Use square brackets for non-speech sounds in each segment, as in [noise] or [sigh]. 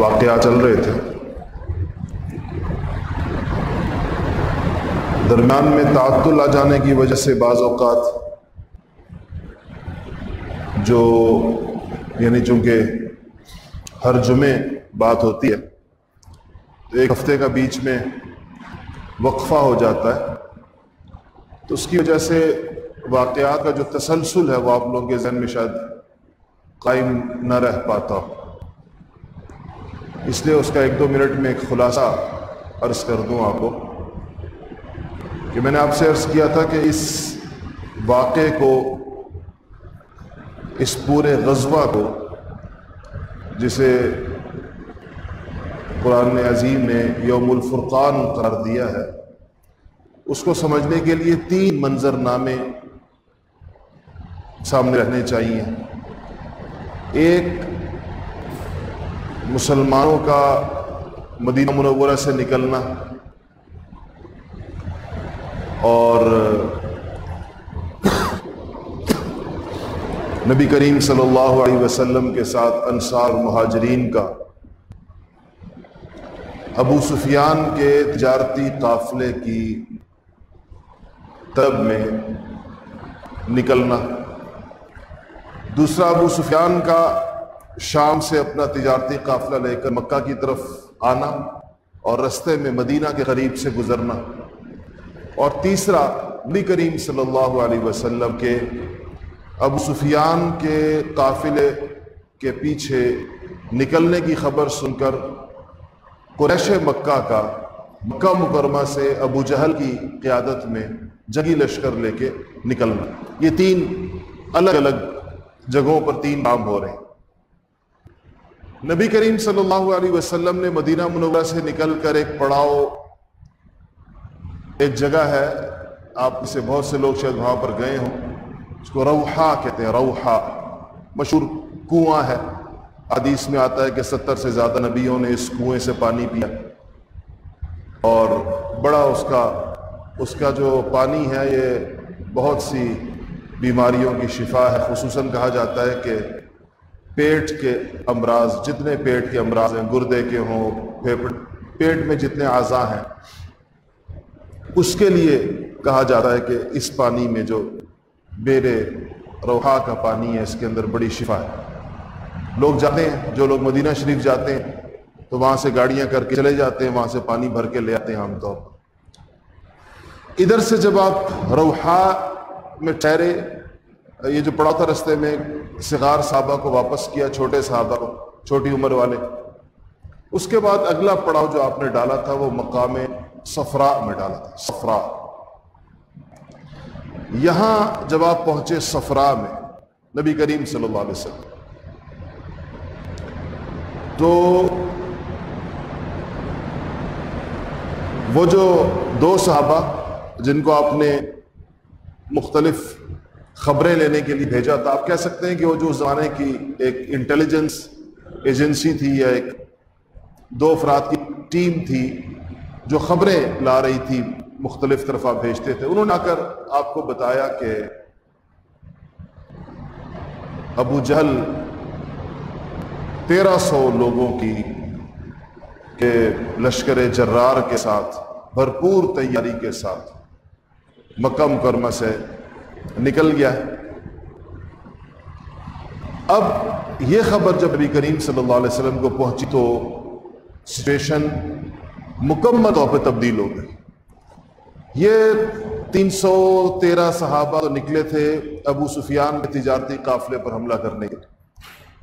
واقعات چل رہے تھے۔ درمیان میں تعطل آ جانے کی وجہ سے بعض اوقات جو یعنی چونکہ ہر جمعے بات ہوتی ہے، تو ایک ہفتے کا بیچ میں وقفہ ہو جاتا ہے۔ تو اس کی وجہ سے واقعات کا جو تسلسل ہے، وہ آپ لوگوں کے ذہن میں شاید قائم نہ رہ پاتا اس لیے اس کا ایک دو منٹ میں ایک خلاصہ عرض کر دوں آپ کو کہ میں نے آپ سے عرض کیا تھا کہ اس واقعے کو، اس پورے غزوہ کو، جسے قرآن عظیم نے یوم الفرقان قرار دیا ہے، اس کو سمجھنے کے لیے تین منظر نامے سامنے رہنے چاہیے۔ ایک مسلمانوں کا مدینہ منورہ سے نکلنا اور نبی کریم صلی اللہ علیہ وسلم کے ساتھ انصار مہاجرین کا ابو سفیان کے تجارتی قافلے کی طب میں نکلنا۔ دوسرا ابو سفیان کا شام سے اپنا تجارتی قافلہ لے کر مکہ کی طرف آنا اور رستے میں مدینہ کے قریب سے گزرنا۔ اور تیسرا، نبی کریم صلی اللہ علیہ وسلم کے ابو سفیان کے قافلے کے پیچھے نکلنے کی خبر سن کر قریش مکہ کا، مکہ مکرمہ سے ابو جہل کی قیادت میں جگی لشکر لے کے نکلنا۔ یہ تین الگ الگ جگہوں پر تین کام ہو رہے ہیں۔ نبی کریم صلی اللہ علیہ وسلم نے مدینہ منورہ سے نکل کر ایک پڑاؤ، ایک جگہ ہے، آپ سے بہت سے لوگ شاید وہاں پر گئے ہوں۔ اس کو روحا کہتے ہیں، روحا۔ مشہور کنواں ہے۔ حدیث میں آتا ہے کہ ستر سے زیادہ نبیوں نے اس کنویں سے پانی پیا۔ اور بڑا اس کا اس کا جو پانی ہے، یہ بہت سی بیماریوں کی شفا ہے۔ خصوصاً کہا جاتا ہے کہ پیٹ کے امراض، جتنے پیٹ کے امراض ہیں، گردے کے ہوں پھیپڑ پیٹ میں جتنے اعضاء ہیں، اس کے لیے کہا جاتا ہے کہ اس پانی میں جو بیرے روحا کا پانی ہے، اس کے اندر بڑی شفا ہے۔ لوگ جاتے ہیں، جو لوگ مدینہ شریف جاتے ہیں، تو وہاں سے گاڑیاں کر کے چلے جاتے ہیں، وہاں سے پانی بھر کے لے آتے ہیں عام طور پر۔ ادھر سے جب آپ روحا میں ٹھہرے، یہ جو پڑا تھا رستے میں صغار صحابہ کو واپس کیا، چھوٹے صحابہ کو، چھوٹی عمر والے۔ اس کے بعد اگلا پڑاؤ جو آپ نے ڈالا تھا، وہ مقام سفرا میں ڈالا تھا سفرا یہاں جب آپ پہنچے سفرا میں، نبی کریم صلی اللہ علیہ وسلم، تو وہ جو دو صحابہ، جن کو آپ نے مختلف خبریں لینے کے لیے بھیجا تھا۔ آپ کہہ سکتے ہیں کہ وہ جو زمانے کی ایک انٹیلیجنس ایجنسی تھی یا ایک دو افراد کی ٹیم تھی جو خبریں لا رہی تھی مختلف طرف آپ بھیجتے تھے، انہوں نے آ کر آپ کو بتایا کہ ابو جہل تیرہ سو لوگوں کی کہ لشکر جرار کے ساتھ، بھرپور تیاری کے ساتھ مکہ مکرمہ سے نکل گیا۔ ہے اب یہ خبر جب نبی کریم صلی اللہ علیہ وسلم کو پہنچی تو سچویشن مکمل طور پہ تبدیل ہو گئی۔ یہ تین سو تیرہ صحابہ نکلے تھے ابو سفیان کے تجارتی قافلے پر حملہ کرنے کے۔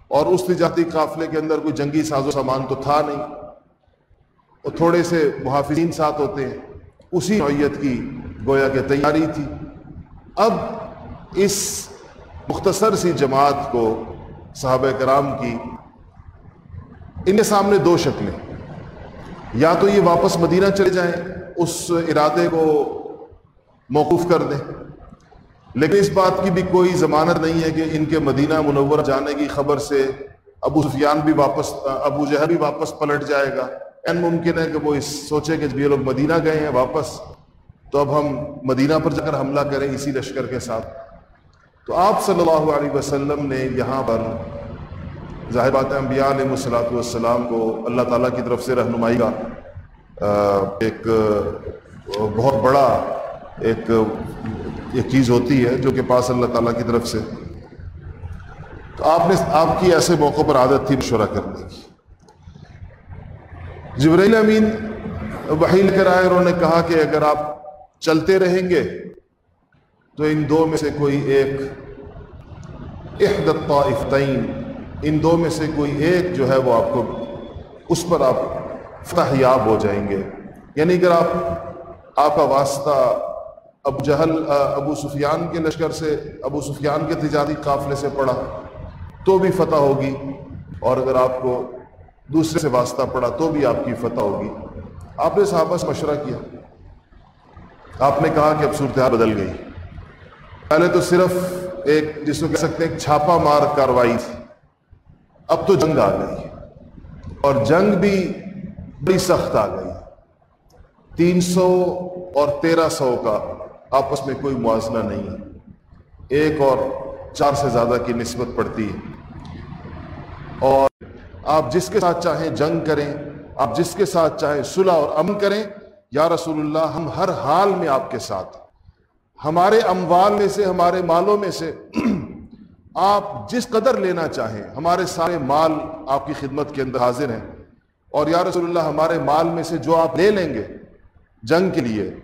اور اس تجارتی قافلے کے اندر کوئی جنگی ساز و سامان تو تھا نہیں۔ اور تھوڑے سے محافظین ساتھ ہوتے ہیں۔ اسی نوعیت کی گویا کہ تیاری تھی۔ اب اس مختصر سی جماعت کو صحابہ کرام کی ان کے سامنے دو شکلیں۔ یا تو یہ واپس مدینہ چلے جائیں، اس ارادے کو موقوف کر دیں۔ لیکن اس بات کی بھی کوئی ضمانت نہیں ہے کہ ان کے مدینہ منور جانے کی خبر سے ابو سفیان بھی واپس، ابو جہر بھی واپس پلٹ جائے گا۔ این ممکن ہے کہ وہ اس سوچے کہ یہ لوگ مدینہ گئے ہیں واپس تو اب ہم مدینہ پر جا کر حملہ کریں اسی لشکر کے ساتھ۔ تو آپ صلی اللہ علیہ وسلم نے یہاں پر ظاہر بات ہے، انبیاء علیہ السلاۃ والسلام کو اللہ تعالیٰ کی طرف سے رہنمائی کا ایک، بہت بڑا ایک ایک چیز ہوتی ہے جو کہ پاس اللہ تعالیٰ کی طرف سے۔ تو آپ نے، آپ کی ایسے موقع پر عادت تھی مشورہ کرنے کی۔ جبرائیل امین وہی لے کر آئے انہوں نے کہا کہ اگر آپ چلتے رہیں گے تو ان دو میں سے کوئی ایک احدت طائفتین ان دو میں سے کوئی ایک جو ہے وہ آپ کو اس پر آپ فتح یاب ہو جائیں گے۔ یعنی اگر آپ آپ کا واسطہ ابو جہل، ابو سفیان کے لشکر سے، ابو سفیان کے تجارتی قافلے سے پڑا تو بھی فتح ہوگی۔ اور اگر آپ کو دوسرے سے واسطہ پڑا تو بھی آپ کی فتح ہوگی۔ آپ نے صحابہ سے مشورہ کیا۔ آپ نے کہا کہ اب صورتحال بدل گئی۔ پہلے تو صرف ایک جس کو کہہ سکتے ہیں چھاپا مار کاروائی تھی۔ اب تو جنگ آ گئی۔ اور جنگ بھی بڑی سخت آ گئی۔ تین سو اور تیرہ سو کا آپس میں کوئی موازنہ نہیں۔ ہے ایک اور چار سے زیادہ کی نسبت پڑتی ہے۔ اور آپ جس کے ساتھ چاہیں جنگ کریں، آپ جس کے ساتھ چاہیں صلح اور امن کریں یا رسول اللہ، ہم ہر حال میں آپ کے ساتھ ہمارے اموال میں سے، ہمارے مالوں میں سے [clears throat] آپ جس قدر لینا چاہیں، ہمارے سارے مال آپ کی خدمت کے اندر حاضر ہیں۔ اور یا رسول اللہ، ہمارے مال میں سے جو آپ لے لیں گے جنگ کے لیے،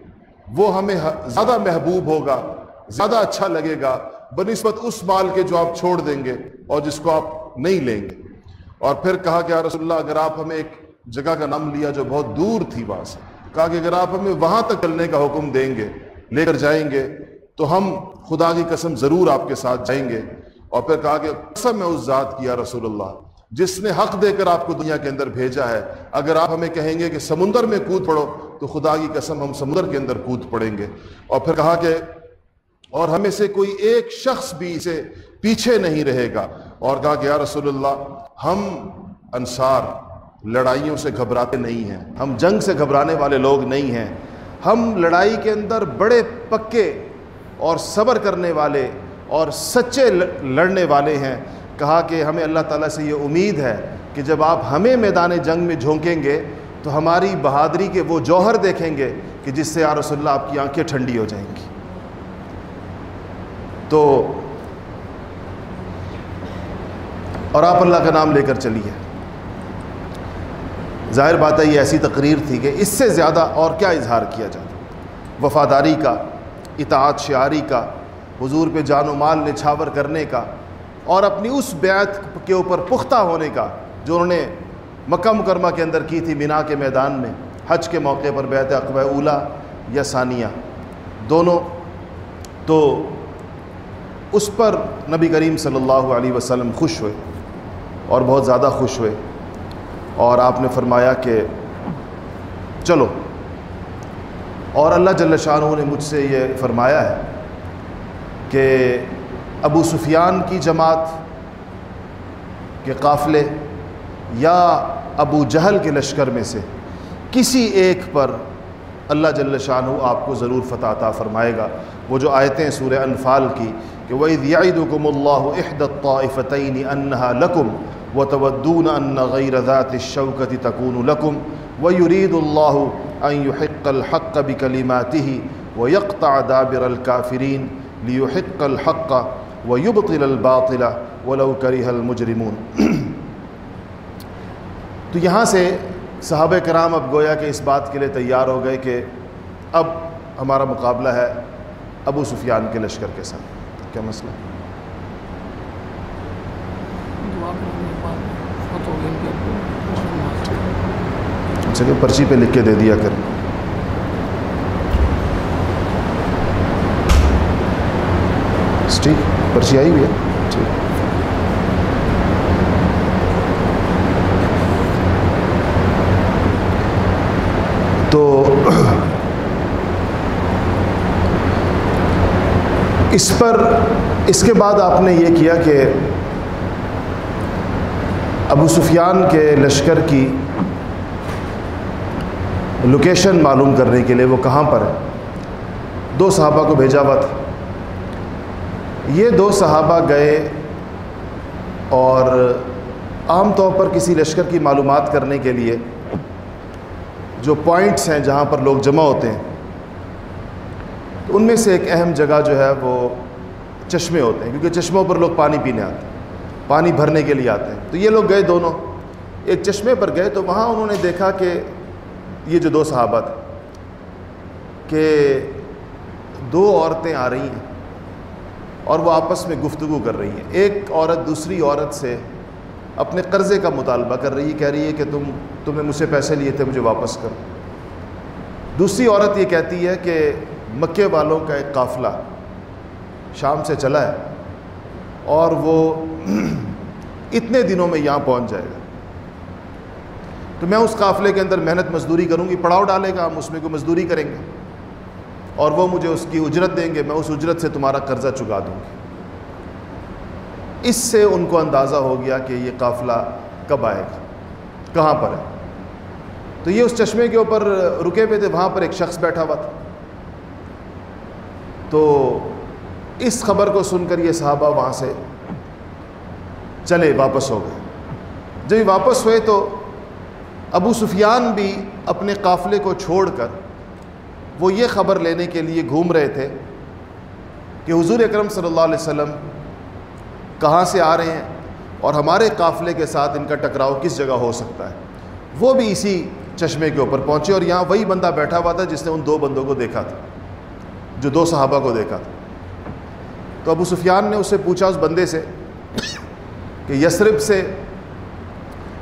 وہ ہمیں زیادہ محبوب ہوگا، زیادہ اچھا لگے گا، بنسبت اس مال کے جو آپ چھوڑ دیں گے اور جس کو آپ نہیں لیں گے۔ اور پھر کہا کہ یا رسول اللہ، اگر آپ ہمیں ایک جگہ کا نام لیا جو بہت دور تھی وہاں سے کہا کہ اگر آپ ہمیں وہاں تک چلنے کا حکم دیں گے، لے کر جائیں گے، تو ہم خدا کی قسم ضرور آپ کے ساتھ جائیں گے۔ اور پھر کہا کہ قسم میں اس ذات کیا رسول اللہ، جس نے حق دے کر آپ کو دنیا کے اندر بھیجا ہے۔ اگر آپ ہمیں کہیں گے کہ سمندر میں کود پڑو، تو خدا کی قسم ہم سمندر کے اندر کود پڑیں گے۔ اور پھر کہا کہ اور ہمیں سے کوئی ایک شخص بھی اسے پیچھے نہیں رہے گا۔ اور کہا کہ یا رسول اللہ، ہم انصار لڑائیوں سے گھبراتے نہیں ہیں۔ ہم جنگ سے گھبرانے والے لوگ نہیں ہیں۔ ہم لڑائی کے اندر بڑے پکے اور صبر کرنے والے اور سچے لڑنے والے ہیں۔ کہا کہ ہمیں اللہ تعالیٰ سے یہ امید ہے کہ جب آپ ہمیں میدان جنگ میں جھونکیں گے تو ہماری بہادری کے وہ جوہر دیکھیں گے کہ جس سے یا رسول اللہ آپ کی آنکھیں ٹھنڈی ہو جائیں گی۔ تو اور آپ اللہ کا نام لے کر چلیے۔ ظاہر بات ہے یہ ایسی تقریر تھی کہ اس سے زیادہ اور کیا اظہار کیا جاتا وفاداری کا، اطاعت شعاری کا، حضور پہ جان و مال نچھاور کرنے کا اور اپنی اس بیعت کے اوپر پختہ ہونے کا جو انہوں نے مکہ مکرمہ کے اندر کی تھی مینا کے میدان میں، حج کے موقع پر بیعت اقبہ اولا یا ثانیہ۔ دونوں تو اس پر نبی کریم صلی اللہ علیہ وسلم خوش ہوئے اور بہت زیادہ خوش ہوئے۔ اور آپ نے فرمایا کہ چلو۔ اور اللہ جل شاہ نے مجھ سے یہ فرمایا ہے کہ ابو سفیان کی جماعت کے قافلے یا ابو جہل کے لشکر میں سے کسی ایک پر اللہ جل شاہ آپ کو ضرور فتح عطا فرمائے گا۔ وہ جو آیتیں سورہ انفال کی کہ وَإِذْ يَعِدُكُمُ اللَّهُ إِحْدَى الطَّائِفَتَيْنِ أَنَّهَا لَكُمْ وتودون أن غير ذات الشوكة تكون لكم ويريد الله أن يحق الحق بكلماته ويقطع دابر الكافرين ليحق الحق ويبطل الباطل ولو كره المجرمون [clears throat] تو یہاں سے صحابہ کرام اب گویا کہ اس بات کے لیے تیار ہو گئے کہ اب ہمارا مقابلہ ہے ابو سفیان کے لشکر کے ساتھ۔ کیا مسئلہ ہے چلیے پرچی پہ لکھ کے دے دیا کر۔ ٹھیک پرچی آئی ہوئی ہے؟ ٹھیک۔ تو اس پر، اس کے بعد آپ نے یہ کیا کہ ابو سفیان کے لشکر کی لوکیشن معلوم کرنے کے لیے وہ کہاں پر ہے؟ دو صحابہ کو بھیجا ہوا تھا۔ یہ دو صحابہ گئے اور عام طور پر کسی لشکر کی معلومات کرنے کے لیے جو پوائنٹس ہیں جہاں پر لوگ جمع ہوتے ہیں، تو ان میں سے ایک اہم جگہ جو ہے وہ چشمے ہوتے ہیں، کیونکہ چشموں پر لوگ پانی پینے آتے ہیں۔ پانی بھرنے کے لیے آتے ہیں۔ تو یہ لوگ گئے دونوں۔ ایک چشمے پر گئے تو وہاں انہوں نے دیکھا کہ یہ جو دو صحابہ تھے، کہ دو عورتیں آ رہی ہیں اور وہ آپس میں گفتگو کر رہی ہیں۔ ایک عورت دوسری عورت سے اپنے قرضے کا مطالبہ کر رہی ہے، کہہ رہی ہے کہ تم، تمہیں مجھ سے پیسے لیے تھے، مجھے واپس کرو۔ دوسری عورت یہ کہتی ہے کہ مکے والوں کا ایک قافلہ شام سے چلا ہے اور وہ [clears throat] اتنے دنوں میں یہاں پہنچ جائے گا۔ تو میں اس قافلے کے اندر محنت مزدوری کروں گی، پڑاؤ ڈالے گا ہم، اس میں کوئی مزدوری کریں گے۔ اور وہ مجھے اس کی اجرت دیں گے، میں اس اجرت سے تمہارا قرضہ چکا دوں گی۔ اس سے ان کو اندازہ ہو گیا کہ یہ قافلہ کب آئے گا، کہاں پر ہے۔ تو یہ اس چشمے کے اوپر رکے ہوئے تھے، وہاں پر ایک شخص بیٹھا ہوا تھا۔ تو اس خبر کو سن کر یہ صحابہ وہاں سے چلے، واپس ہو گئے۔ جب یہ واپس ہوئے تو ابو سفیان بھی اپنے قافلے کو چھوڑ کر وہ یہ خبر لینے کے لیے گھوم رہے تھے کہ حضور اکرم صلی اللہ علیہ وسلم کہاں سے آ رہے ہیں اور ہمارے قافلے کے ساتھ ان کا ٹکراؤ کس جگہ ہو سکتا ہے۔ وہ بھی اسی چشمے کے اوپر پہنچے اور یہاں وہی بندہ بیٹھا ہوا تھا جس نے ان دو بندوں کو دیکھا تھا، جو دو صحابہ کو دیکھا تھا۔ تو ابو سفیان نے اس سے پوچھا اس بندے سے کہ یسرب سے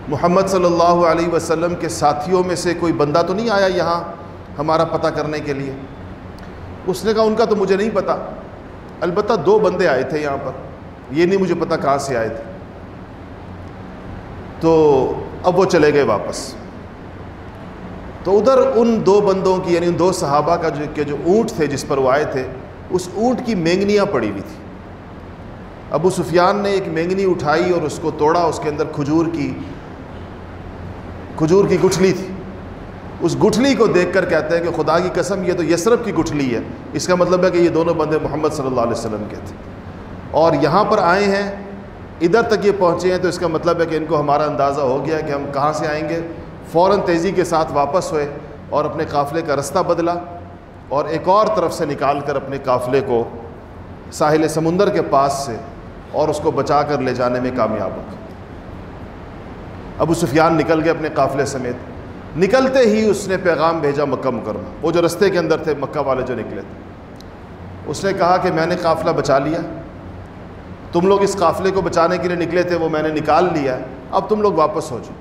محمد صلی اللہ علیہ وسلم کے ساتھیوں میں سے کوئی بندہ تو نہیں آیا یہاں ہمارا پتہ کرنے کے لیے؟ اس نے کہا، ان کا تو مجھے نہیں پتہ۔ البتہ دو بندے آئے تھے یہاں پر۔ یہ نہیں مجھے پتہ کہاں سے آئے تھے۔ تو اب وہ چلے گئے واپس۔ تو ادھر ان دو بندوں کی یعنی ان دو صحابہ کا جو کہ جو اونٹ تھے جس پر وہ آئے تھے، اس اونٹ کی مینگنیاں پڑی ہوئی تھی ابو سفیان نے ایک مینگنی اٹھائی اور اس کو توڑا، اس کے اندر کھجور کی کھجور کی گٹھلی تھی۔ اس گٹھلی کو دیکھ کر کہتے ہیں کہ خدا کی قسم، یہ تو یسرف کی گٹھلی ہے۔ اس کا مطلب ہے کہ یہ دونوں بندے محمد صلی اللہ علیہ وسلم کے تھے۔ اور یہاں پر آئے ہیں، ادھر تک یہ پہنچے ہیں تو اس کا مطلب ہے کہ ان کو ہمارا اندازہ ہو گیا کہ ہم کہاں سے آئیں گے۔ فوراً تیزی کے ساتھ واپس ہوئے اور اپنے قافلے کا رستہ بدلا اور ایک اور طرف سے نکال کر اپنے قافلے کو ساحل سمندر کے پاس سے اور اس کو بچا کر لے جانے میں کامیاب ہو ابو سفیان نکل گئے اپنے قافلے سمیت۔ نکلتے ہی اس نے پیغام بھیجا مکہ مکرمہ۔ وہ جو رستے کے اندر تھے، مکہ والے جو نکلے۔ تھے اس نے کہا کہ میں نے قافلہ بچا لیا۔ تم لوگ اس قافلے کو بچانے کے لیے نکلے تھے، وہ میں نے نکال لیا۔ اب تم لوگ واپس ہو جاؤ۔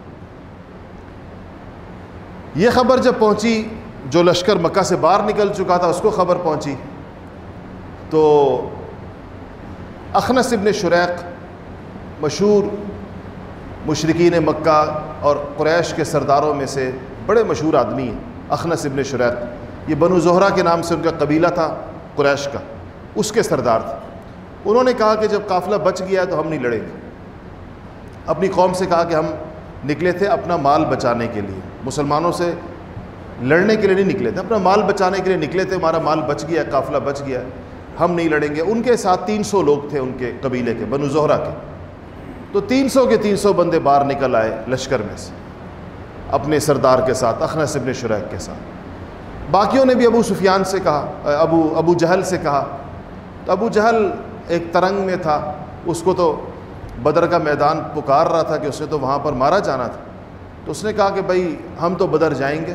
یہ خبر جب پہنچی، جو لشکر مکہ سے باہر نکل چکا تھا، اس کو خبر پہنچی۔ تو اخنس ابن شریق مشہور مشرقین مکہ اور قریش کے سرداروں میں سے بڑے مشہور آدمی ہیں۔ اخنس ابن شریق، یہ بنو زہرہ کے نام سے ان کا قبیلہ تھا، قریش کا، اس کے سردار تھے۔ انہوں نے کہا کہ جب قافلہ بچ گیا تو ہم نہیں لڑیں گے۔ اپنی قوم سے کہا کہ ہم نکلے تھے اپنا مال بچانے کے لیے۔ مسلمانوں سے لڑنے کے لیے نہیں نکلے تھے، اپنا مال بچانے کے لیے نکلے تھے، ہمارا مال بچ گیا قافلہ بچ گیا ہم نہیں لڑیں گے۔ ان کے ساتھ تین سو لوگ تھے ان کے قبیلے کے، بنو زہرہ کے۔ تو تین سو کے تین سو بندے باہر نکل آئے لشکر میں سے، اپنے سردار کے ساتھ، اخنس ابن شریک کے ساتھ۔ باقیوں نے بھی ابو سفیان سے کہا، ابو ابو جہل سے کہا۔ تو ابو جہل ایک ترنگ میں تھا، اس کو تو بدر کا میدان پکار رہا تھا کہ اسے تو وہاں پر مارا جانا تھا۔ تو اس نے کہا کہ بھائی، ہم تو بدر جائیں گے۔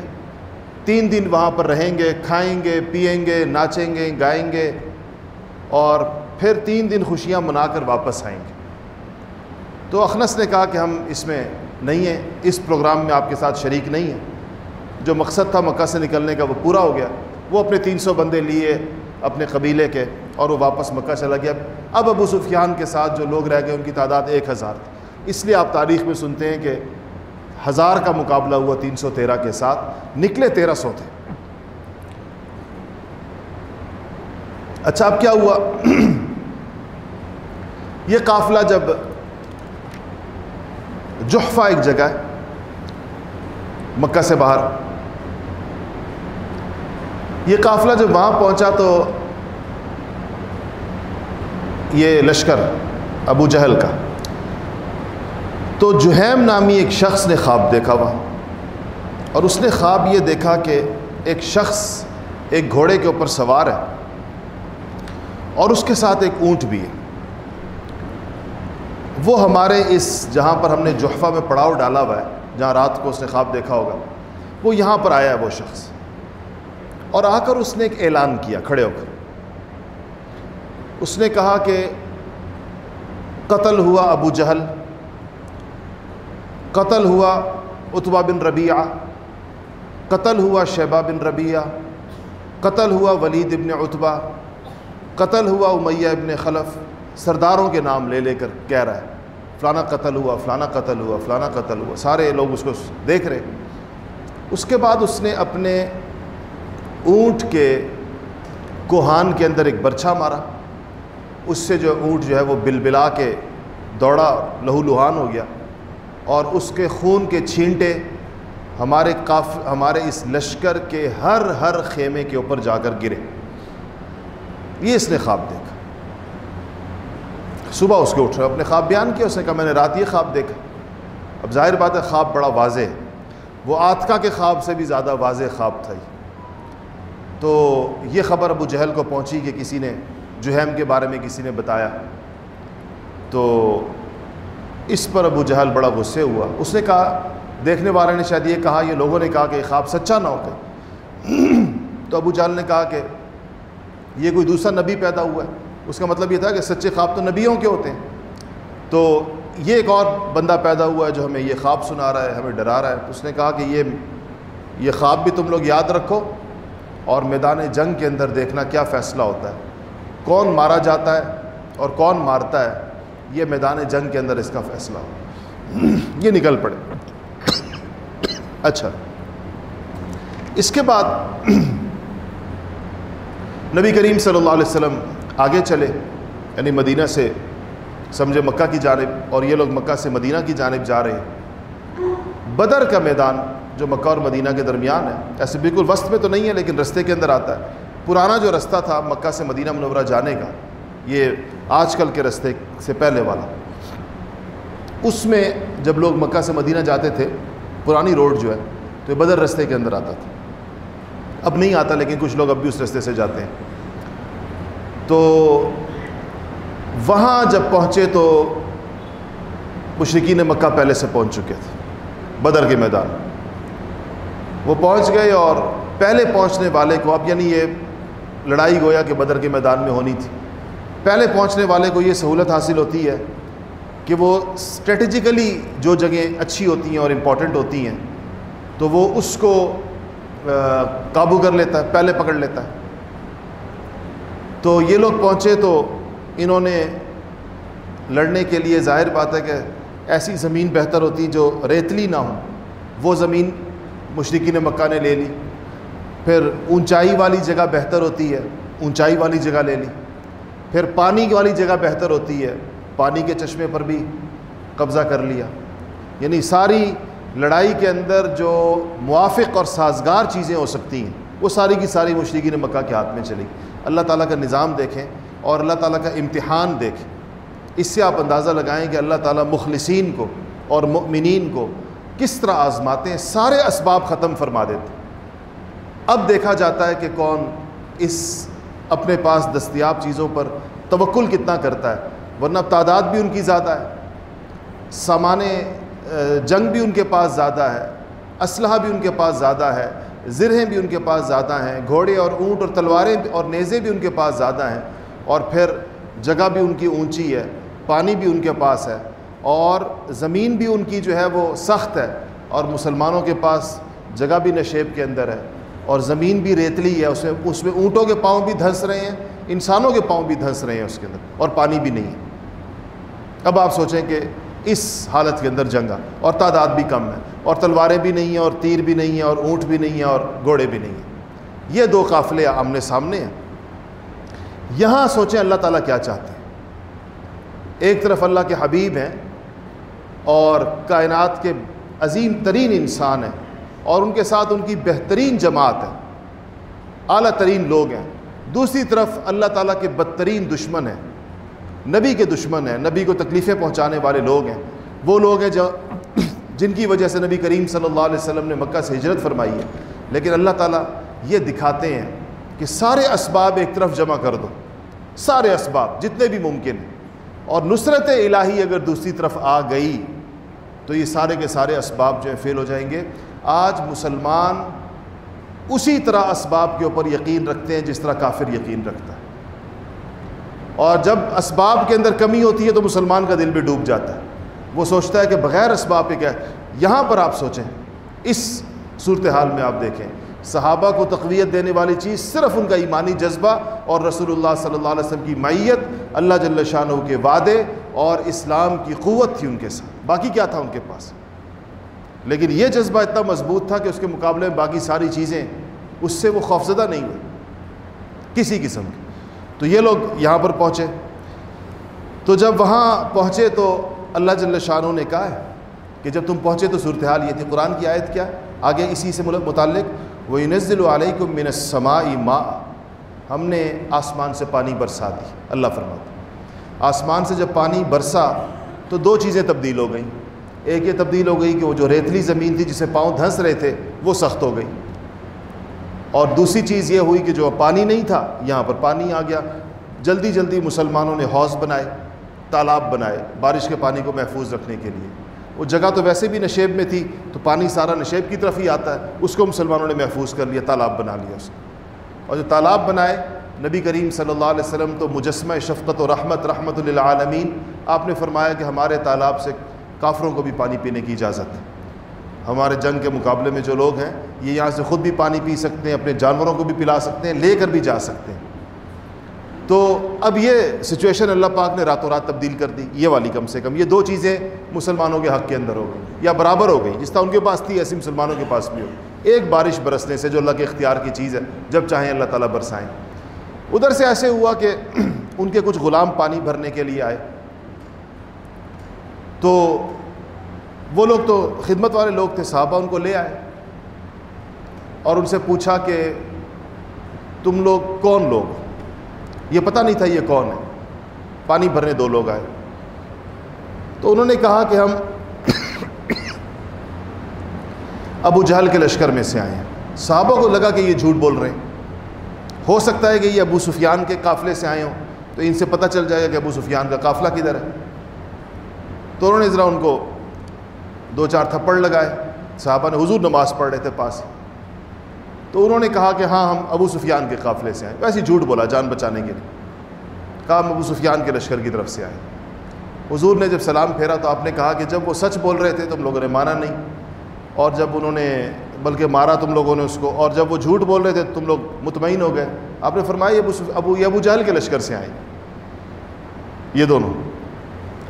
تین دن وہاں پر رہیں گے، کھائیں گے پئیں گے، ناچیں گے، گائیں گے۔ اور پھر تین دن خوشیاں منا کر واپس آئیں گے۔ تو اخنس نے کہا کہ ہم اس میں نہیں ہیں، اس پروگرام میں آپ کے ساتھ شریک نہیں ہیں۔ جو مقصد تھا مکہ سے نکلنے کا وہ پورا ہو گیا۔ وہ اپنے تین سو بندے لیے اپنے قبیلے کے اور وہ واپس مکہ چلا گیا۔ اب ابو سفیان کے ساتھ جو لوگ رہ گئے، ان کی تعداد ایک ہزار۔ تھی اس لیے آپ تاریخ میں سنتے ہیں کہ ہزار کا مقابلہ ہوا تین سو تیرہ کے ساتھ۔ نکلے تیرہ سو تھے۔ اچھا اب کیا ہوا؟ یہ قافلہ جب جحفہ ایک جگہ ہے، مکہ سے باہر۔ یہ قافلہ جب وہاں پہنچا تو یہ لشکر ابو جہل کا۔ تو جہیم نامی ایک شخص نے خواب دیکھا ہوا اور اس نے خواب یہ دیکھا کہ ایک شخص ایک گھوڑے کے اوپر سوار ہے۔ اور اس کے ساتھ ایک اونٹ بھی ہے۔ وہ ہمارے اس جہاں پر ہم نے جحفہ میں پڑاؤ ڈالا ہوا ہے، جہاں رات کو اس نے خواب دیکھا ہوگا، وہ یہاں پر آیا ہے وہ شخص۔ اور آ کر اس نے ایک اعلان کیا، کھڑے ہو کر۔ اس نے کہا کہ قتل ہوا ابو جہل، قتل ہوا اتبا بن ربیعہ، قتل ہوا شیبہ بن ربیعہ، قتل ہوا ولید ابن اتبا قتل ہوا امیہ ابن خلف سرداروں کے نام لے لے کر کہہ رہا ہے، فلانا قتل ہوا، فلانا قتل ہوا، فلانا قتل ہوا، سارے لوگ اس کو دیکھ رہے اس کے بعد اس نے اپنے اونٹ کے کوہان کے اندر ایک برچھا مارا۔ اس سے جو اونٹ جو ہے وہ بل بلا کے دوڑا، لہو لہان ہو گیا۔ اور اس کے خون کے چھینٹے ہمارے کاف، ہمارے اس لشکر کے ہر ہر خیمے کے اوپر جا کر گرے۔ یہ اس نے خواب دیکھا۔ صبح اس کے اٹھ رہے اپنے خواب بیان کیا، اس نے کہا، میں نے رات یہ خواب دیکھا۔ اب ظاہر بات ہے، خواب بڑا واضح ہے۔ وہ آتکا کے خواب سے بھی زیادہ واضح خواب تھا تو یہ خبر ابو جہل کو پہنچی کہ کسی نے جہیم کے بارے میں کسی نے بتایا۔ تو اس پر ابو جہل بڑا غصے ہوا۔ اس نے کہا، دیکھنے والے نے شاید یہ کہا، یہ لوگوں نے کہا کہ خواب سچا نہ ہو تو ابو جہل نے کہا کہ یہ کوئی دوسرا نبی پیدا ہوا ہے۔ اس کا مطلب یہ تھا کہ سچے خواب تو نبیوں کے ہوتے ہیں۔ تو یہ ایک اور بندہ پیدا ہوا ہے جو ہمیں یہ خواب سنا رہا ہے، ہمیں ڈرا رہا ہے۔ اس نے کہا کہ یہ یہ خواب بھی تم لوگ یاد رکھو اور میدان جنگ کے اندر دیکھنا کیا فیصلہ ہوتا ہے۔ کون مارا جاتا ہے اور کون مارتا ہے، یہ میدان جنگ کے اندر اس کا فیصلہ ہو۔ [clears throat] یہ نکل پڑے۔ اچھا۔ اس کے بعد نبی کریم صلی اللہ علیہ وسلم آگے چلے یعنی مدینہ سے سمجھے مکہ کی جانب، اور یہ لوگ مکہ سے مدینہ کی جانب جا رہے ہیں۔ بدر کا میدان جو مکہ اور مدینہ کے درمیان ہے، ایسے بالکل وسط میں تو نہیں ہے، لیکن رستے کے اندر آتا ہے۔ پرانا جو رستہ تھا مکہ سے مدینہ منورہ جانے کا، یہ آج کل کے رستے سے پہلے والا۔ اس میں جب لوگ مکہ سے مدینہ جاتے تھے، پرانی روڈ جو ہے، تو یہ بدر رستے کے اندر آتا تھا۔ اب نہیں آتا لیکن کچھ لوگ اب بھی اس رستے سے جاتے ہیں۔ تو وہاں جب پہنچے تو مشرقین مکہ پہلے سے پہنچ چکے تھے، بدر کے میدان۔ وہ پہنچ گئے اور پہلے پہنچنے والے کو اب یعنی یہ لڑائی گویا کہ بدر کے میدان میں ہونی تھی۔ پہلے پہنچنے والے کو یہ سہولت حاصل ہوتی ہے کہ وہ اسٹریٹجیکلی جو جگہیں اچھی ہوتی ہیں اور امپورٹنٹ ہوتی ہیں، تو وہ اس کو قابو کر لیتا ہے، پہلے پکڑ لیتا ہے۔ تو یہ لوگ پہنچے تو انہوں نے لڑنے کے لیے ظاہر بات ہے کہ ایسی زمین بہتر ہوتی جو ریتلی نہ ہو۔ وہ زمین مشرقین مکہ نے لے لی۔ پھر اونچائی والی جگہ بہتر ہوتی ہے، اونچائی والی جگہ لے لی۔ پھر پانی والی جگہ بہتر ہوتی ہے، پانی کے چشمے پر بھی قبضہ کر لیا۔ یعنی ساری لڑائی کے اندر جو موافق اور سازگار چیزیں ہو سکتی ہیں، وہ ساری کی ساری مشرقین مکہ کے ہاتھ میں چلی۔ اللہ تعالیٰ کا نظام دیکھیں اور اللہ تعالیٰ کا امتحان دیکھیں۔ اس سے آپ اندازہ لگائیں کہ اللہ تعالیٰ مخلصین کو اور مؤمنین کو کس طرح آزماتے ہیں، سارے اسباب ختم فرما دیتے اب دیکھا جاتا ہے کہ کون اس اپنے پاس دستیاب چیزوں پر توکل کتنا کرتا ہے، ورنہ تعداد بھی ان کی زیادہ ہے۔ سامان جنگ بھی ان کے پاس زیادہ ہے، اسلحہ بھی ان کے پاس زیادہ ہے، زرہیں بھی ان کے پاس زیادہ ہیں، گھوڑے اور اونٹ اور تلواریں اور نیزے بھی ان کے پاس زیادہ ہیں اور پھر جگہ بھی ان کی اونچی ہے، پانی بھی ان کے پاس ہے اور زمین بھی ان کی جو ہے وہ سخت ہے اور مسلمانوں کے پاس جگہ بھی نشیب کے اندر ہے اور زمین بھی ریتلی ہے، اس میں اس میں اونٹوں کے پاؤں بھی دھنس رہے ہیں، انسانوں کے پاؤں بھی دھنس رہے ہیں اس کے اندر اور پانی بھی نہیں ہے۔ اب آپ سوچیں کہ اس حالت کے اندر جنگا اور تعداد بھی کم ہے۔ اور تلواریں بھی نہیں ہیں، اور تیر بھی نہیں ہیں، اور اونٹ بھی نہیں ہیں، اور گھوڑے بھی نہیں ہیں۔ یہ دو قافلے آمنے سامنے ہیں۔ یہاں سوچیں اللہ تعالیٰ کیا چاہتے ہیں۔ ایک طرف اللہ کے حبیب ہیں اور کائنات کے عظیم ترین انسان ہیں، اور ان کے ساتھ ان کی بہترین جماعت ہے۔ اعلیٰ ترین لوگ ہیں۔ دوسری طرف اللہ تعالیٰ کے بدترین دشمن ہیں۔ نبی کے دشمن ہیں، نبی کو تکلیفیں پہنچانے والے لوگ ہیں۔ وہ لوگ ہیں جو [coughs] جن کی وجہ سے نبی کریم صلی اللہ علیہ وسلم نے مکہ سے ہجرت فرمائی ہے۔ لیکن اللہ تعالیٰ یہ دکھاتے ہیں کہ سارے اسباب ایک طرف جمع کر دو۔ سارے اسباب، جتنے بھی ممکن ہیں۔ اور نصرت الہی اگر دوسری طرف آ گئی تو یہ سارے کے سارے اسباب جو ہیں فیل ہو جائیں گے۔ آج مسلمان اسی طرح اسباب کے اوپر یقین رکھتے ہیں جس طرح کافر یقین رکھتا ہے۔ اور جب اسباب کے اندر کمی ہوتی ہے تو مسلمان کا دل بھی ڈوب جاتا ہے۔ وہ سوچتا ہے کہ بغیر اسباب پہ کیا یہاں پر آپ سوچیں۔ اس صورتحال میں آپ دیکھیں۔ صحابہ کو تقویت دینے والی چیز صرف ان کا ایمانی جذبہ اور رسول اللہ صلی اللہ علیہ وسلم کی معیت اللہ جل شاہ کے وعدے اور اسلام کی قوت تھی ان کے ساتھ۔ باقی کیا تھا ان کے پاس؟ لیکن یہ جذبہ اتنا مضبوط تھا کہ اس کے مقابلے میں باقی ساری چیزیں، اس سے وہ خوفزدہ نہیں ہوئی کسی قسم کی۔ تو یہ لوگ یہاں پر پہنچے۔ تو جب وہاں پہنچے تو اللہ جل شاہ نے کہا ہے کہ جب تم پہنچے تو صورتحال یہ تھی۔ قرآن کی آیت کیا؟ آگے اسی سے متعلق وہ نزل علیکم من السماء ماء۔ ہم نے آسمان سے پانی برسا دی۔ اللہ فرماتا آسمان سے جب پانی برسا تو دو چیزیں تبدیل ہو گئیں۔ ایک یہ تبدیل ہو گئی کہ وہ جو ریتلی زمین تھی جسے پاؤں دھنس رہے تھے وہ سخت ہو گئی۔ اور دوسری چیز یہ ہوئی کہ جو پانی نہیں تھا، یہاں پر پانی آ گیا۔ جلدی جلدی مسلمانوں نے حوض بنائے، تالاب بنائے بارش کے پانی کو محفوظ رکھنے کے لیے۔ وہ جگہ تو ویسے بھی نشیب میں تھی، تو پانی سارا نشیب کی طرف ہی آتا ہے، اس کو مسلمانوں نے محفوظ کر لیا، تالاب بنا لیا اس کو۔ اور جو تالاب بنائے، نبی کریم صلی اللہ علیہ وسلم تو مجسمہ شفقت و رحمت رحمت للعالمین، آپ نے فرمایا کہ ہمارے تالاب سے کافروں کو بھی پانی پینے کی اجازت ہے۔ ہمارے جنگ کے مقابلے میں جو لوگ ہیں، یہ یہاں سے خود بھی پانی پی سکتے ہیں، اپنے جانوروں کو بھی پلا سکتے ہیں، لے کر بھی جا سکتے ہیں۔ تو اب یہ سچویشن اللہ پاک نے راتوں رات تبدیل کر دی۔ یہ والی کم سے کم، یہ دو چیزیں مسلمانوں کے حق کے اندر ہو گئی، یا برابر ہو گئی، جس طرح ان کے پاس تھی ایسی مسلمانوں کے پاس بھی ہو۔ ایک بارش برسنے سے جو اللہ کے اختیار کی چیز ہے، جب چاہیں اللہ تعالیٰ برسائیں۔ ادھر سے ایسے ہوا کہ [clears throat] ان کے کچھ غلام پانی بھرنے کے لیے آئے۔ تو وہ لوگ تو خدمت والے لوگ تھے، صحابہ ان کو لے آئے اور ان سے پوچھا کہ تم لوگ کون لوگ؟ یہ پتہ نہیں تھا یہ کون ہے۔ پانی بھرنے دو لوگ آئے۔ تو انہوں نے کہا کہ ہم [coughs] ابو جہل کے لشکر میں سے آئے ہیں۔ صحابہ کو لگا کہ یہ جھوٹ بول رہے ہیں۔ ہو سکتا ہے کہ یہ ابو سفیان کے قافلے سے آئے ہوں تو ان سے پتہ چل جائے گا کہ ابو سفیان کا قافلہ کدھر ہے۔ تو انہوں نے ذرا ان کو دو چار تھپڑ لگائے، صحابہ نے حضور نماز پڑھ رہے تھے پاس تو انہوں نے کہا کہ ہاں ہم ابو سفیان کے قافلے سے آئے۔ ویسے جھوٹ بولا، جان بچانے کے لیے۔ کہا، ہم ابو سفیان کے لشکر کی طرف سے آئے۔ حضور نے جب سلام پھیرا تو آپ نے کہا کہ جب وہ سچ بول رہے تھے تم لوگوں نے مانا نہیں۔ اور جب انہوں نے بلکہ مارا تم لوگوں نے اس کو، اور جب وہ جھوٹ بول رہے تھے تم لوگ مطمئن ہو گئے۔ آپ نے فرمایا ابو ابو، یہ ابو جہل کے لشکر سے آئے۔ یہ دونوں۔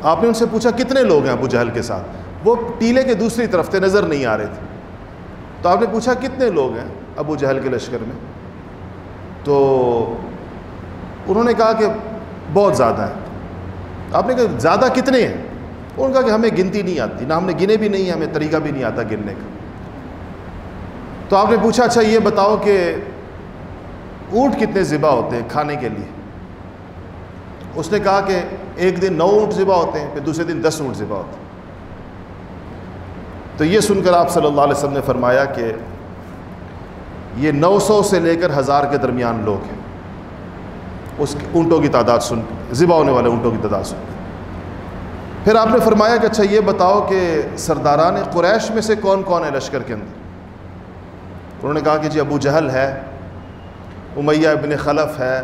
آپ نے ان سے پوچھا، کتنے لوگ ہیں ابو جہل کے ساتھ؟ وہ ٹیلے کے دوسری طرف تھے، نظر نہیں آ رہے تھے۔ تو آپ نے پوچھا کتنے لوگ ہیں ابو جہل کے لشکر میں؟ تو انہوں نے کہا کہ بہت زیادہ ہے آپ نے کہا زیادہ کتنے ہیں؟ انہوں نے کہا کہ ہمیں گنتی نہیں آتی، نہ ہم نے گنے بھی نہیں، ہمیں طریقہ بھی نہیں آتا گننے کا۔ تو آپ نے پوچھا اچھا یہ بتاؤ کہ اونٹ کتنے ذبح ہوتے ہیں کھانے کے لیے؟ اس نے کہا کہ ایک دن نو اونٹ ذبح ہوتے ہیں، پھر دوسرے دن دس اونٹ ذبح ہوتے ہیں۔ تو یہ سن کر آپ صلی اللہ علیہ وسلم نے فرمایا کہ یہ نو سو سے لے کر ہزار کے درمیان لوگ ہیں۔ اس اونٹوں کی تعداد سن، ذبح ہونے والے اونٹوں کی تعداد سن۔ پھر آپ نے فرمایا کہ اچھا یہ بتاؤ کہ سرداران قریش میں سے کون کون ہے لشکر کے اندر؟ انہوں نے کہا کہ جی ابو جہل ہے، امیہ ابن خلف ہے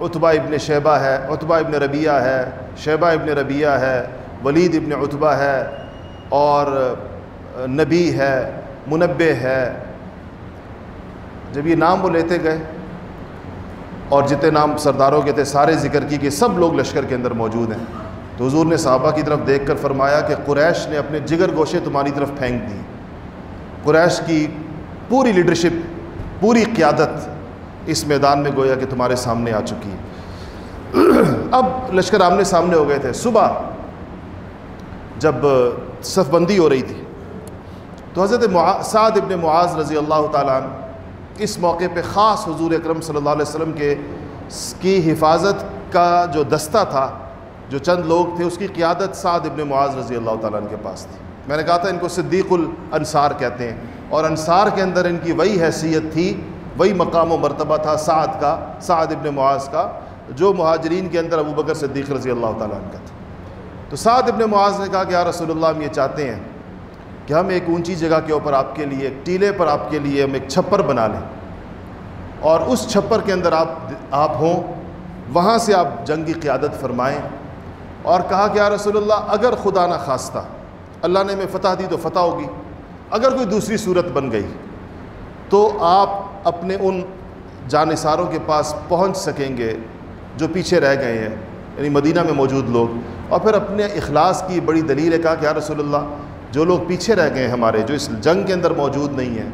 اتبا ابن شیبہ ہے اتبا ابن ربیہ ہے، شیبہ ابن ربیہ ہے، ولید ابن اتبا ہے اور نبی ہے، منبع ہے۔ جب یہ نام وہ لیتے گئے اور جتنے نام سرداروں کے تھے، سارے ذکر کی کہ سب لوگ لشکر کے اندر موجود ہیں۔ تو حضور نے صحابہ کی طرف دیکھ کر فرمایا کہ قریش نے اپنے جگر گوشے تمہاری طرف پھینک دی قریش کی پوری لیڈرشپ، پوری قیادت اس میدان میں گویا کہ تمہارے سامنے آ چکی ہے۔ اب لشکر آمنے سامنے ہو گئے تھے۔ صبح جب صف بندی ہو رہی تھی تو حضرت سعد ابن معاذ رضی اللہ تعالیٰ اس موقع پہ خاص حضور اکرم صلی اللہ علیہ وسلم کے کی حفاظت کا جو دستہ تھا، جو چند لوگ تھے، اس کی قیادت سعد ابن معاذ رضی اللہ تعالیٰ عنہ کے پاس تھی۔ میں نے کہا تھا ان کو صدیق الانصار کہتے ہیں اور انصار کے اندر ان کی وہی حیثیت تھی، وہی مقام و مرتبہ تھا سعد کا، سعد ابن معاذ کا، جو مہاجرین کے اندر ابو بکر صدیق رضی اللہ تعالیٰ عنہ کا تھا۔ تو سعد ابن معاذ نے کہا کہ یا رسول اللہ ہم یہ چاہتے ہیں کہ ہم ایک اونچی جگہ کے اوپر آپ کے لیے، ایک ٹیلے پر آپ کے لیے ہم ایک چھپر بنا لیں۔ اور اس چھپر کے اندر آپ آپ ہوں، وہاں سے آپ جنگی قیادت فرمائیں۔ اور کہا کہ یا رسول اللہ، اگر خدا نہ خواستہ، اللہ نے میں فتح دی تو فتح ہوگی۔ اگر کوئی دوسری صورت بن گئی، تو آپ اپنے ان جانصاروں کے پاس پہنچ سکیں گے جو پیچھے رہ گئے ہیں یعنی مدینہ میں موجود لوگ۔ اور پھر اپنے اخلاص کی بڑی دلیل ہے، کہا کہ یا رسول اللہ جو لوگ پیچھے رہ گئے ہیں ہمارے، جو اس جنگ کے اندر موجود نہیں ہیں،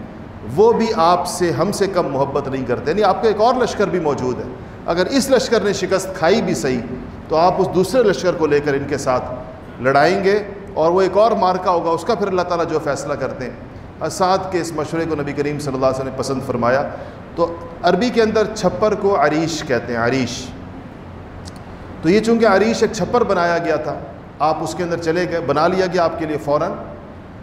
وہ بھی آپ سے، ہم سے کم محبت نہیں کرتے۔ یعنی آپ کا ایک اور لشکر بھی موجود ہے۔ اگر اس لشکر نے شکست کھائی بھی صحیح، تو آپ اس دوسرے لشکر کو لے کر ان کے ساتھ لڑائیں گے اور وہ ایک اور مارکا ہوگا۔ اس کا پھر اللہ تعالیٰ جو فیصلہ کرتے ہیں۔ اسعد کے اس مشورے کو نبی کریم صلی اللہ علیہ وسلم نے پسند فرمایا۔ تو عربی کے اندر چھپر کو عریش کہتے ہیں، عریش۔ تو یہ چونکہ عریش ایک چھپر بنایا گیا تھا، آپ اس کے اندر چلے گئے، بنا لیا گیا آپ کے لیے فوراً۔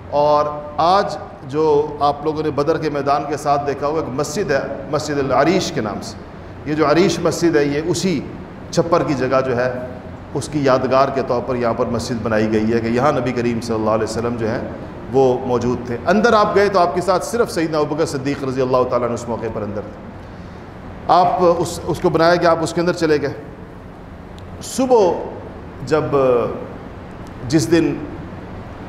اور آج جو آپ لوگوں نے بدر کے میدان کے ساتھ دیکھا ہوا ایک مسجد ہے، مسجد العریش کے نام سے۔ یہ جو عریش مسجد ہے، یہ اسی چھپر کی جگہ جو ہے، اس کی یادگار کے طور پر یہاں پر مسجد بنائی گئی ہے کہ یہاں نبی کریم صلی اللہ علیہ وسلم جو ہے وہ موجود تھے۔ اندر آپ گئے تو آپ کے ساتھ صرف سیدنا ابکر صدیق رضی اللہ تعالیٰ نے اس موقع پر اندر تھے۔ آپ اس اس کو بنایا کہ آپ اس کے اندر چلے گئے۔ صبح جب، جس دن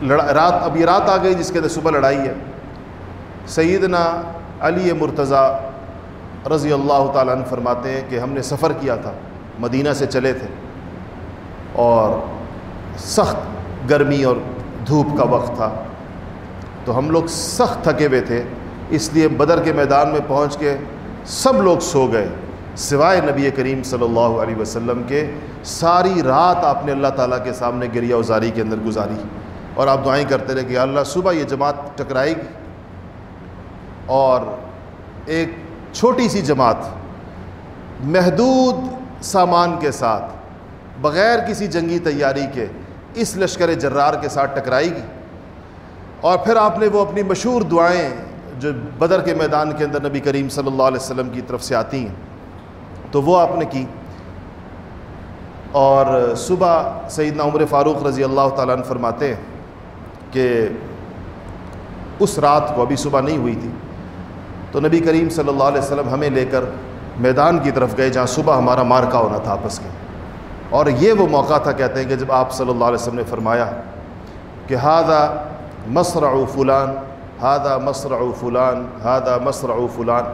لڑا رات اب یہ رات آ گئی جس کے اندر صبح لڑائی ہے۔ سیدنا علی مرتضیٰ رضی اللہ تعالیٰ عنہ فرماتے ہیں کہ ہم نے سفر کیا تھا، مدینہ سے چلے تھے۔ اور سخت گرمی اور دھوپ کا وقت تھا۔ تو ہم لوگ سخت تھکے ہوئے تھے، اس لیے بدر کے میدان میں پہنچ کے سب لوگ سو گئے۔ سوائے نبی کریم صلی اللہ علیہ وسلم کے، ساری رات آپ نے اللہ تعالیٰ کے سامنے گریا ازاری کے اندر گزاری۔ اور آپ دعائیں کرتے رہے کہ اللہ صبح یہ جماعت ٹکرائے گی۔ اور ایک چھوٹی سی جماعت محدود سامان کے ساتھ، بغیر کسی جنگی تیاری کے اس لشکر جرار کے ساتھ ٹکرائے گی۔ اور پھر آپ نے وہ اپنی مشہور دعائیں جو بدر کے میدان کے اندر نبی کریم صلی اللہ علیہ وسلم کی طرف سے آتی ہیں، تو وہ آپ نے کی۔ اور صبح سیدنا عمر فاروق رضی اللہ تعالیٰ عنہ فرماتے ہیں کہ اس رات کو ابھی صبح نہیں ہوئی تھی۔ تو نبی کریم صلی اللہ علیہ وسلم ہمیں لے کر میدان کی طرف گئے جہاں صبح ہمارا مارکا ہونا تھا آپس کے۔ اور یہ وہ موقع تھا کہتے ہیں کہ جب آپ صلی اللہ علیہ وسلم نے فرمایا کہ ہادہ مصرع فلان ہادہ مصرع فلان ہادہ مصرع فلان،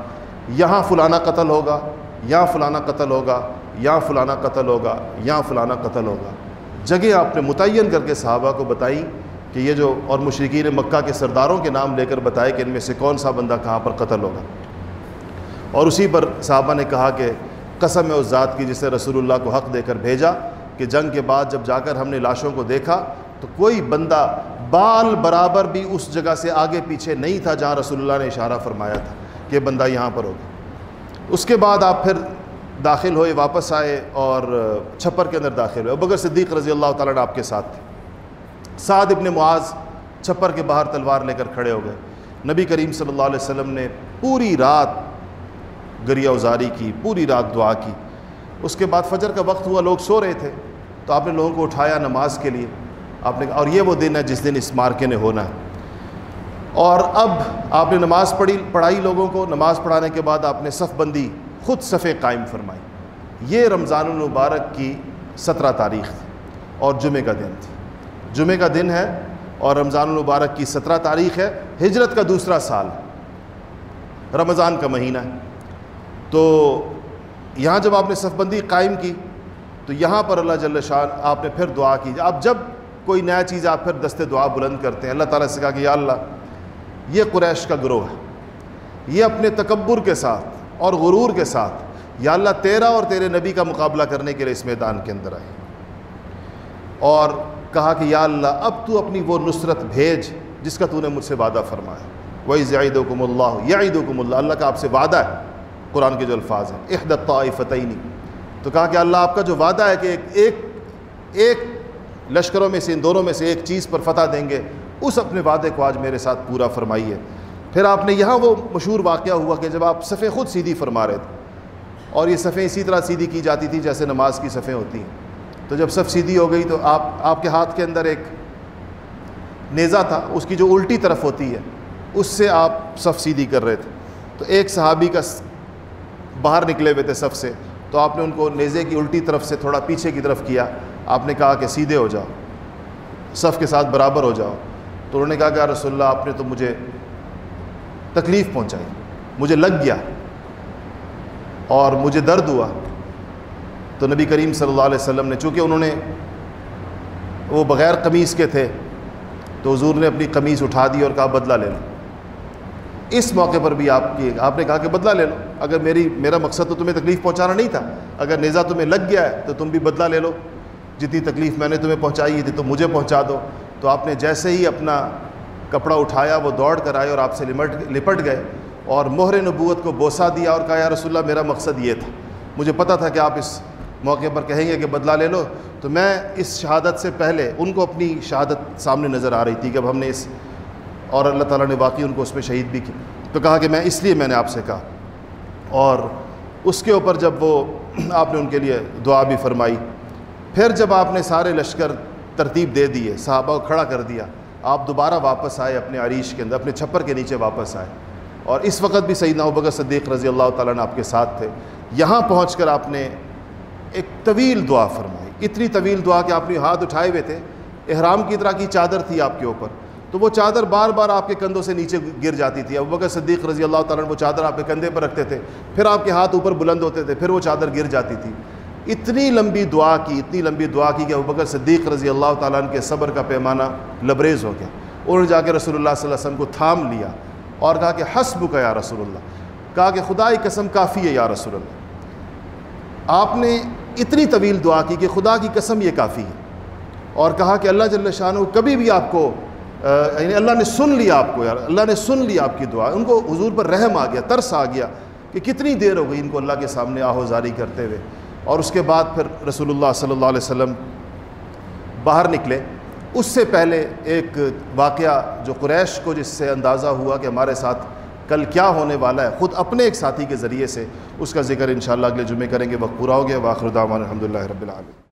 یہاں فلانا قتل ہوگا، یہاں فلانا قتل ہوگا، یہاں فلانا قتل ہوگا، یہاں فلانا قتل ہوگا۔ جگہ آپ نے متعین کر کے صحابہ کو بتائی کہ یہ جو اور مشرقین مکہ کے سرداروں کے نام لے کر بتائے کہ ان میں سے کون سا بندہ کہاں پر قتل ہوگا۔ اور اسی پر صحابہ نے کہا کہ قسم ہے اس ذات کی جسے رسول اللہ کو حق دے کر بھیجا کہ جنگ کے بعد جب جا کر ہم نے لاشوں کو دیکھا تو کوئی بندہ بال برابر بھی اس جگہ سے آگے پیچھے نہیں تھا جہاں رسول اللہ نے اشارہ فرمایا تھا کہ بندہ یہاں پر ہوگا۔ اس کے بعد آپ پھر داخل ہوئے، واپس آئے اور چھپر کے اندر داخل ہوئے۔ بگر صدیق رضی اللہ تعالیٰ نے آپ کے ساتھ تھے۔ سعد ابن معاذ چھپر کے باہر تلوار لے کر کھڑے ہو گئے۔ نبی کریم صلی اللہ علیہ وسلم نے پوری رات گریا ازاری کی، پوری رات دعا کی۔ اس کے بعد فجر کا وقت ہوا، لوگ سو رہے تھے۔ تو آپ نے لوگوں کو اٹھایا نماز کے لیے۔ آپ نے اور یہ وہ دن ہے جس دن اس مارکے نے ہونا ہے۔ اور اب آپ نے نماز پڑھی، پڑھائی لوگوں کو۔ نماز پڑھانے کے بعد آپ نے صف بندی خود صفے قائم فرمائی۔ یہ رمضان المبارک کی سترہ تاریخ تھی اور جمعہ کا دن تھی۔ جمعہ کا دن ہے اور رمضان المبارک کی سترہ تاریخ ہے، ہجرت کا دوسرا سال رمضان کا مہینہ ہے۔ تو یہاں جب آپ نے صف بندی قائم کی، تو یہاں پر اللہ جل شان آپ نے پھر دعا کی۔ آپ جب کوئی نیا چیز آپ پھر دست دعا بلند کرتے ہیں، اللہ تعالیٰ سے کہا کہ یا اللہ، یہ قریش کا گروہ ہے۔ یہ اپنے تکبر کے ساتھ اور غرور کے ساتھ یا اللہ تیرا اور تیرے نبی کا مقابلہ کرنے کے لیے اس میدان کے اندر آئے۔ اور کہا کہ یا اللہ، اب تو اپنی وہ نصرت بھیج جس کا تو نے مجھ سے وعدہ فرمایا۔ وہی زعید وکم اللہ یا عید اللہ اللہ کا آپ سے وعدہ ہے۔ قرآن کے جو الفاظ ہیں احدت طائفتینی تو کہا کہ اللہ، آپ کا جو وعدہ ہے کہ ایک ایک ایک لشکروں میں سے، ان دونوں میں سے ایک چیز پر فتح دیں گے، اس اپنے وعدے کو آج میرے ساتھ پورا فرمائیے۔ پھر آپ نے یہاں وہ مشہور واقعہ ہوا کہ جب آپ صفیں خود سیدھی فرما رہے تھے، اور یہ صفیں اسی طرح سیدھی کی جاتی تھی جیسے نماز کی صفیں ہوتی ہیں۔ تو جب صف سیدھی ہو گئی تو آپ آپ کے ہاتھ کے اندر ایک نیزہ تھا، اس کی جو الٹی طرف ہوتی ہے، اس سے آپ صف سیدھی کر رہے تھے۔ تو ایک صحابی کا باہر نکلے ہوئے تھے صف سے، تو آپ نے ان کو نیزے کی الٹی طرف سے تھوڑا پیچھے کی طرف کیا۔ آپ نے کہا کہ سیدھے ہو جاؤ صف کے ساتھ برابر ہو جاؤ۔ تو انہوں نے کہا کہ رسول اللہ، آپ نے تو مجھے تکلیف پہنچائی، مجھے لگ گیا اور مجھے درد ہوا۔ تو نبی کریم صلی اللہ علیہ وسلم نے چونکہ انہوں نے وہ بغیر قمیص کے تھے، تو حضور نے اپنی قمیص اٹھا دی اور کہا بدلہ لے لو۔ اس موقع پر بھی آپ کی آپ نے کہا کہ بدلہ لے لو۔ اگر میری میرا مقصد تو تمہیں تکلیف پہنچانا نہیں تھا، اگر نیزہ تمہیں لگ گیا ہے تو تم بھی بدلہ لے لو۔ جتنی تکلیف میں نے تمہیں پہنچائی تھی تو مجھے پہنچا دو۔ تو آپ نے جیسے ہی اپنا کپڑا اٹھایا، وہ دوڑ کر آئے اور آپ سے لمٹ لپٹ گئے اور مہر نبوت کو بوسا دیا اور کہا، یا رسول اللہ، میرا مقصد یہ تھا۔ مجھے پتہ تھا کہ آپ اس موقع پر کہیں گے کہ بدلہ لے لو، تو میں اس شہادت سے پہلے ان کو اپنی شہادت سامنے نظر آ رہی تھی کہ اب ہم نے اس اور اللہ تعالیٰ نے واقعی ان کو اس میں شہید بھی کی تو کہا کہ میں اس لیے میں نے آپ سے کہا۔ اور اس کے اوپر جب وہ [clears throat] آپ نے ان کے لیے دعا بھی فرمائی، پھر جب آپ نے سارے لشکر ترتیب دے دیے، صحابہ کو کھڑا کر دیا، آپ دوبارہ واپس آئے، اپنے عریش کے اندر، اپنے چھپر کے نیچے واپس آئے۔ اور اس وقت بھی سیدنا ابکر صدیق رضی اللہ تعالیٰ نے آپ کے ساتھ تھے۔ یہاں پہنچ کر آپ نے ایک طویل دعا فرمائی۔ اتنی طویل دعا کہ آپ نے ہاتھ اٹھائے ہوئے تھے۔ احرام کی طرح کی چادر تھی آپ کے اوپر۔ تو وہ چادر بار بار آپ کے کندھوں سے نیچے گر جاتی تھی۔ ابو بکر صدیق رضی اللہ تعالیٰ نے وہ چادر آپ کے کندھے پر رکھتے تھے۔ پھر آپ کے ہاتھ اوپر بلند ہوتے تھے۔ پھر وہ چادر گر جاتی تھی۔ اتنی لمبی دعا کی، اتنی لمبی دعا کی کہ ابو بکر صدیق رضی اللہ تعالیٰ کے صبر کا پیمانہ لبریز ہو گیا۔ انہوں نے جا کے رسول اللہ صلی اللہ علیہ وسلم کو تھام لیا اور کہا کہ حسب کا یا رسول اللہ۔ کہا کہ خدائی قسم کافی ہے یا رسول اللہ۔ آپ نے اتنی طویل دعا کی کہ خدا کی قسم یہ کافی ہے۔ اور کہا کہ اللہ جل شاہ کبھی بھی آپ کو یعنی اللہ نے سن لیا آپ کو یار، اللہ نے سن لیا آپ کی دعا۔ ان کو حضور پر رحم آ گیا، ترس آ گیا کہ کتنی دیر ہو گئی ان کو اللہ کے سامنے آہو زاری کرتے ہوئے۔ اور اس کے بعد پھر رسول اللہ صلی اللہ علیہ وسلم باہر نکلے۔ اس سے پہلے ایک واقعہ جو قریش کو جس سے اندازہ ہوا کہ ہمارے ساتھ کل کیا ہونے والا ہے؟ خود اپنے ایک ساتھی کے ذریعے سے اس کا ذکر انشاءاللہ اگلے جمعے کریں گے۔ وقت پورا ہو گیا۔ واخر دعوان الحمد اللہ رب العالمین۔